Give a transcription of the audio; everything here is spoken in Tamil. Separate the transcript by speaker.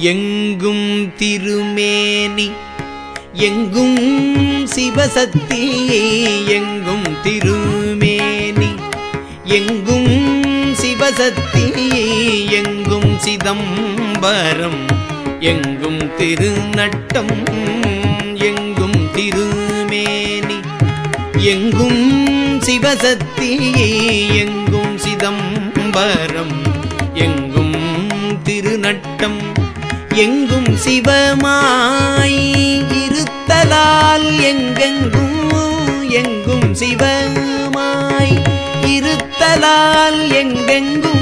Speaker 1: எங்கும் திருமேனி எங்கும் சிவசக்தி எங்கும் திருமேனி எங்கும் சிவசக்தி எங்கும் சிதம்பரம் எங்கும் திருநட்டம் எங்கும் திருமேனி எங்கும் சிவசக்தி எங்கும் சிதம்பரம் எங்கும் திருநட்டம். எங்கும் சிவமாய் இருத்தலால் எங்கெங்கும் எங்கும் சிவமாய் இருத்தலால் எங்கெங்கும்